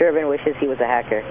Shervin wishes he was a hacker.